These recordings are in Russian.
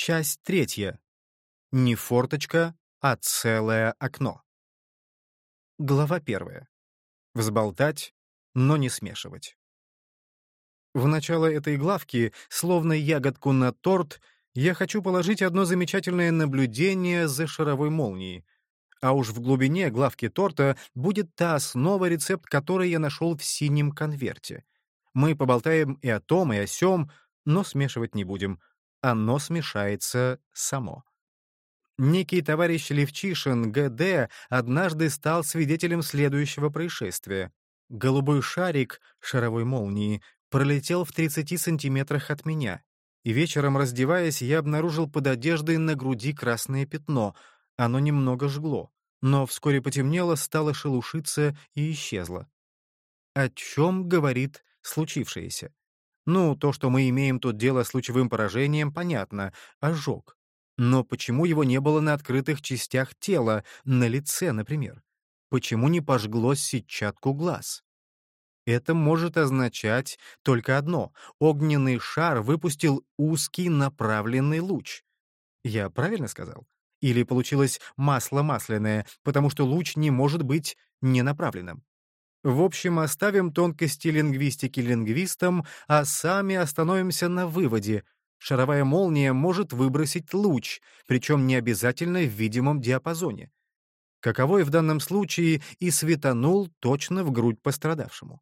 Часть третья. Не форточка, а целое окно. Глава первая. Взболтать, но не смешивать. В начало этой главки, словно ягодку на торт, я хочу положить одно замечательное наблюдение за шаровой молнией. А уж в глубине главки торта будет та основа, рецепт которой я нашел в синем конверте. Мы поболтаем и о том, и о сём, но смешивать не будем. Оно смешается само. Некий товарищ Левчишин, ГД, однажды стал свидетелем следующего происшествия. Голубой шарик шаровой молнии пролетел в 30 сантиметрах от меня, и вечером, раздеваясь, я обнаружил под одеждой на груди красное пятно. Оно немного жгло, но вскоре потемнело, стало шелушиться и исчезло. О чем говорит случившееся? Ну, то, что мы имеем тут дело с лучевым поражением, понятно, ожог. Но почему его не было на открытых частях тела, на лице, например? Почему не пожгло сетчатку глаз? Это может означать только одно — огненный шар выпустил узкий направленный луч. Я правильно сказал? Или получилось масло масляное, потому что луч не может быть ненаправленным? В общем, оставим тонкости лингвистики лингвистам, а сами остановимся на выводе — Шаровая молния может выбросить луч, причем не обязательно в видимом диапазоне. Каковой в данном случае и светанул точно в грудь пострадавшему.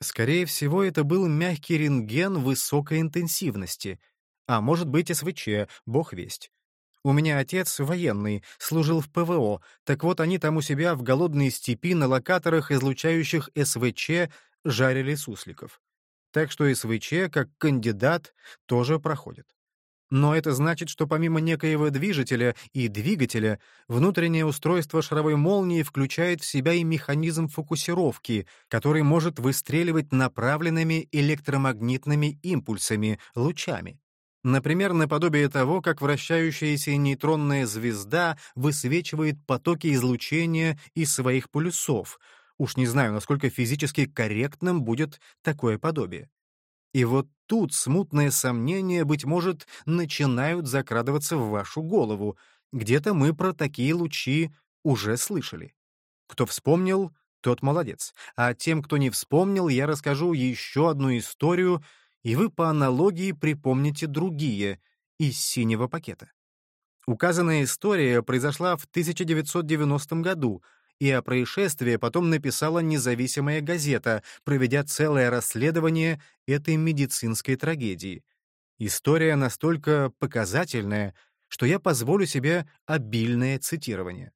Скорее всего, это был мягкий рентген высокой интенсивности, а может быть СВЧ, бог весть. У меня отец военный, служил в ПВО, так вот они там у себя в голодной степи на локаторах, излучающих СВЧ, жарили сусликов так что СВЧ, как кандидат, тоже проходит. Но это значит, что помимо некоего движителя и двигателя, внутреннее устройство шаровой молнии включает в себя и механизм фокусировки, который может выстреливать направленными электромагнитными импульсами, лучами. Например, наподобие того, как вращающаяся нейтронная звезда высвечивает потоки излучения из своих полюсов, Уж не знаю, насколько физически корректным будет такое подобие. И вот тут смутные сомнения, быть может, начинают закрадываться в вашу голову. Где-то мы про такие лучи уже слышали. Кто вспомнил, тот молодец. А тем, кто не вспомнил, я расскажу еще одну историю, и вы по аналогии припомните другие из синего пакета. Указанная история произошла в 1990 году — и о происшествии потом написала независимая газета, проведя целое расследование этой медицинской трагедии. История настолько показательная, что я позволю себе обильное цитирование.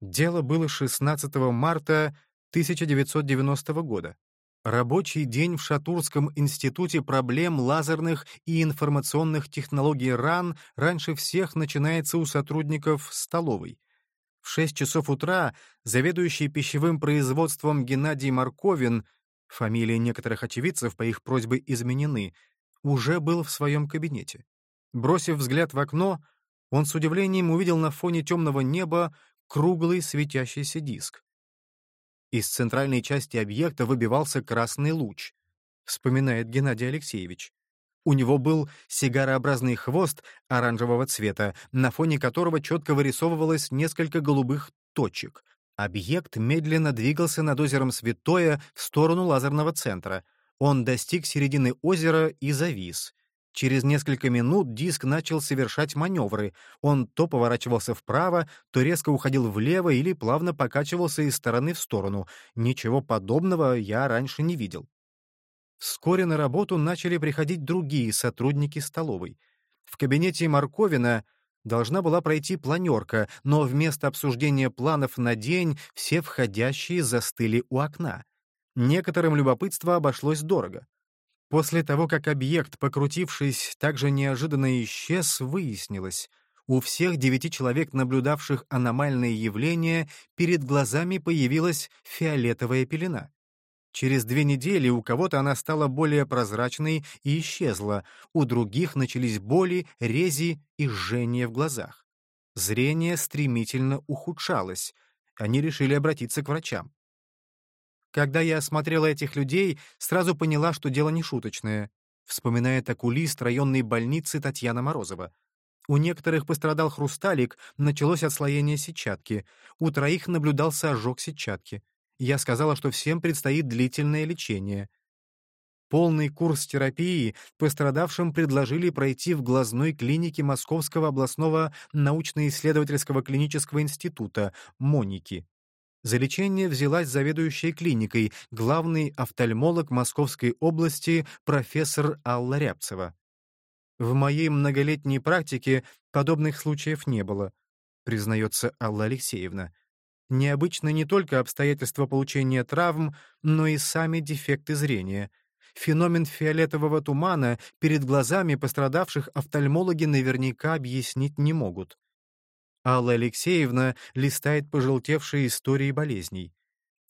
Дело было 16 марта 1990 года. Рабочий день в Шатурском институте проблем лазерных и информационных технологий РАН раньше всех начинается у сотрудников столовой. В 6 часов утра заведующий пищевым производством Геннадий Марковин, фамилии некоторых очевидцев по их просьбе изменены, уже был в своем кабинете. Бросив взгляд в окно, он с удивлением увидел на фоне темного неба круглый светящийся диск. Из центральной части объекта выбивался красный луч, вспоминает Геннадий Алексеевич. У него был сигарообразный хвост оранжевого цвета, на фоне которого четко вырисовывалось несколько голубых точек. Объект медленно двигался над озером Святое в сторону лазерного центра. Он достиг середины озера и завис. Через несколько минут диск начал совершать маневры. Он то поворачивался вправо, то резко уходил влево или плавно покачивался из стороны в сторону. Ничего подобного я раньше не видел. Вскоре на работу начали приходить другие сотрудники столовой. В кабинете Марковина должна была пройти планерка, но вместо обсуждения планов на день все входящие застыли у окна. Некоторым любопытство обошлось дорого. После того, как объект, покрутившись, также неожиданно исчез, выяснилось, у всех девяти человек, наблюдавших аномальные явления, перед глазами появилась фиолетовая пелена. Через две недели у кого-то она стала более прозрачной и исчезла, у других начались боли, рези и жжение в глазах. Зрение стремительно ухудшалось. Они решили обратиться к врачам. Когда я осмотрела этих людей, сразу поняла, что дело не шуточное. вспоминает окулист районной больницы Татьяна Морозова. У некоторых пострадал хрусталик, началось отслоение сетчатки. У троих наблюдался ожог сетчатки. Я сказала, что всем предстоит длительное лечение. Полный курс терапии пострадавшим предложили пройти в глазной клинике Московского областного научно-исследовательского клинического института «Моники». За лечение взялась заведующая клиникой, главный офтальмолог Московской области профессор Алла Рябцева. В моей многолетней практике подобных случаев не было, признается Алла Алексеевна. Необычно не только обстоятельства получения травм, но и сами дефекты зрения — Феномен фиолетового тумана перед глазами пострадавших офтальмологи наверняка объяснить не могут. Алла Алексеевна листает пожелтевшие истории болезней.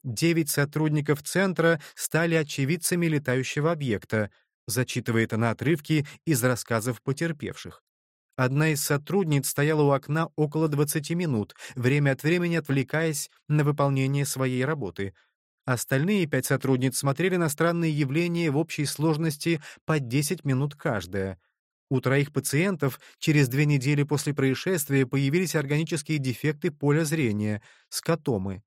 Девять сотрудников центра стали очевидцами летающего объекта, зачитывает она отрывки из рассказов потерпевших. Одна из сотрудниц стояла у окна около 20 минут, время от времени отвлекаясь на выполнение своей работы — Остальные пять сотрудниц смотрели на странные явления в общей сложности по 10 минут каждая. У троих пациентов через две недели после происшествия появились органические дефекты поля зрения — скотомы.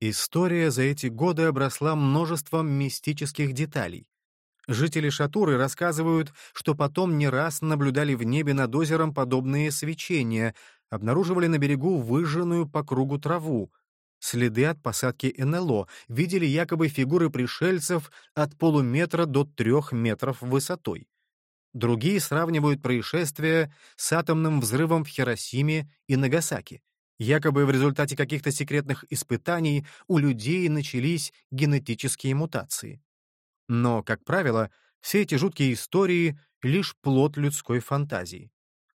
История за эти годы обросла множеством мистических деталей. Жители Шатуры рассказывают, что потом не раз наблюдали в небе над озером подобные свечения, обнаруживали на берегу выжженную по кругу траву, Следы от посадки НЛО видели якобы фигуры пришельцев от полуметра до трех метров высотой. Другие сравнивают происшествие с атомным взрывом в Хиросиме и Нагасаки. Якобы в результате каких-то секретных испытаний у людей начались генетические мутации. Но, как правило, все эти жуткие истории — лишь плод людской фантазии.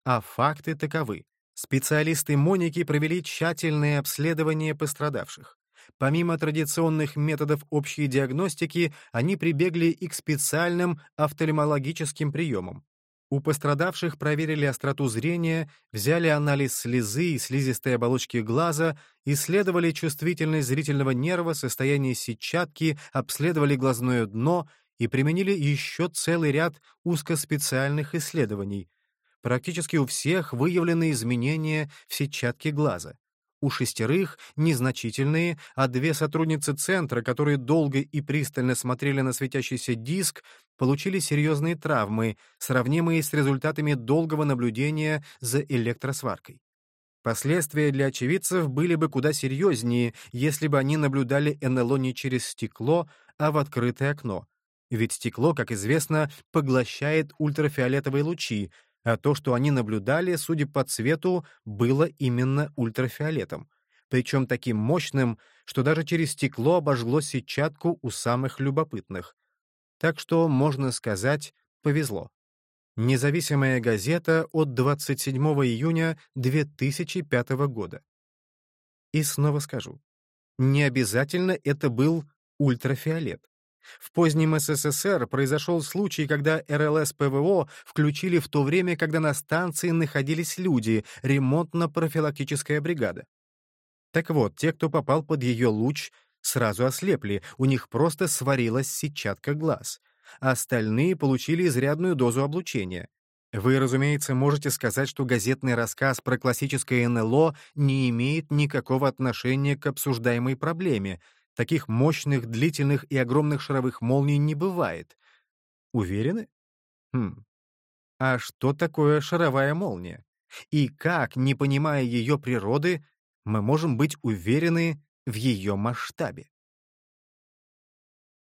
А факты таковы. Специалисты Моники провели тщательное обследование пострадавших. Помимо традиционных методов общей диагностики, они прибегли и к специальным офтальмологическим приемам. У пострадавших проверили остроту зрения, взяли анализ слезы и слизистой оболочки глаза, исследовали чувствительность зрительного нерва, состояние сетчатки, обследовали глазное дно и применили еще целый ряд узкоспециальных исследований, Практически у всех выявлены изменения в сетчатке глаза. У шестерых незначительные, а две сотрудницы центра, которые долго и пристально смотрели на светящийся диск, получили серьезные травмы, сравнимые с результатами долгого наблюдения за электросваркой. Последствия для очевидцев были бы куда серьезнее, если бы они наблюдали НЛО не через стекло, а в открытое окно. Ведь стекло, как известно, поглощает ультрафиолетовые лучи, а то, что они наблюдали, судя по цвету, было именно ультрафиолетом, причем таким мощным, что даже через стекло обожгло сетчатку у самых любопытных. Так что, можно сказать, повезло. Независимая газета от 27 июня 2005 года. И снова скажу, не обязательно это был ультрафиолет. В позднем СССР произошел случай, когда РЛС ПВО включили в то время, когда на станции находились люди, ремонтно-профилактическая бригада. Так вот, те, кто попал под ее луч, сразу ослепли, у них просто сварилась сетчатка глаз. А остальные получили изрядную дозу облучения. Вы, разумеется, можете сказать, что газетный рассказ про классическое НЛО не имеет никакого отношения к обсуждаемой проблеме — Таких мощных, длительных и огромных шаровых молний не бывает. Уверены? Хм. А что такое шаровая молния? И как, не понимая ее природы, мы можем быть уверены в ее масштабе?